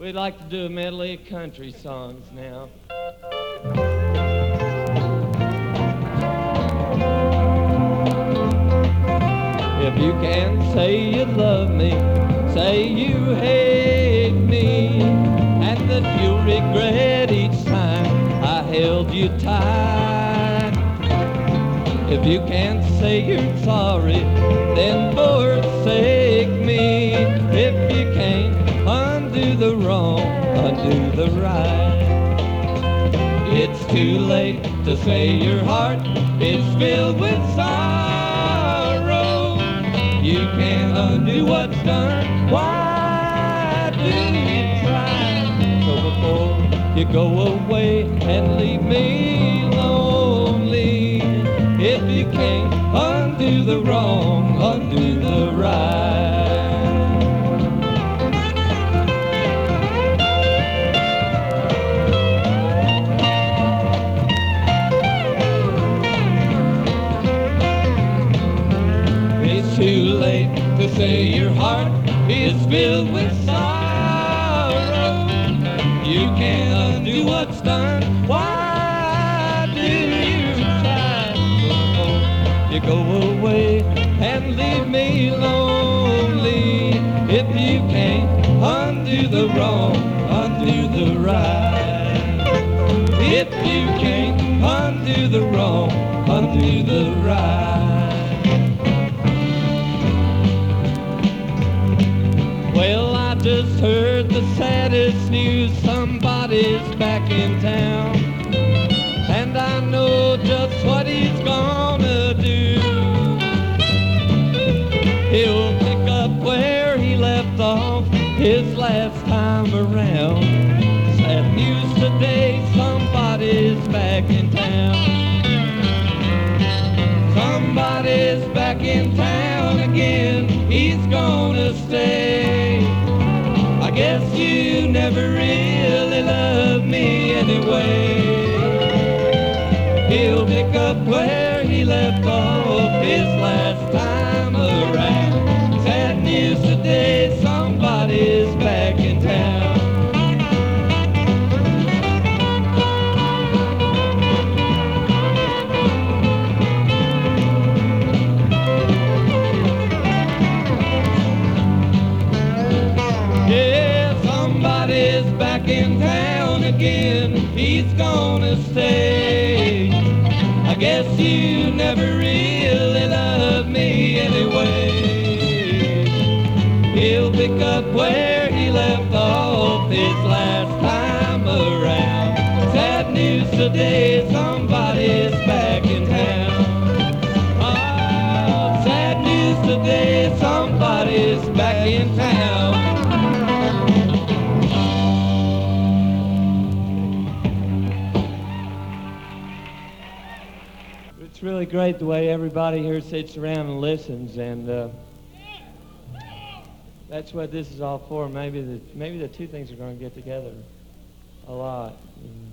We'd like to do a medley of country songs now. If you can say you love me, say you hate me, and that you'll regret each time I held you tight. If you can't say you're sorry, then for forsake the right. It's too late to say your heart is filled with sorrow. You can't undo what's done. Why do you try? So before you go away and leave me lonely, if you can't undo the wrong, too late to say your heart is filled with sorrow. You can't undo what's done. Why do you try? You go away and leave me lonely. If you can't undo the wrong, undo the right. If you can't undo the wrong, undo the right. Just heard the saddest news. Somebody's back in town. And I know just what he's gonna do. He'll pick up where he left off his last time around. Sad news today, somebody's back in town. Somebody's back in town guess you never really loved me anyway. He'll pick up where he left off his last again. He's gonna stay. I guess you never really loved me anyway. He'll pick up where he left off his last time around. Sad news today, It's really great the way everybody here sits around and listens, and uh, that's what this is all for. Maybe the maybe the two things are going to get together a lot. know.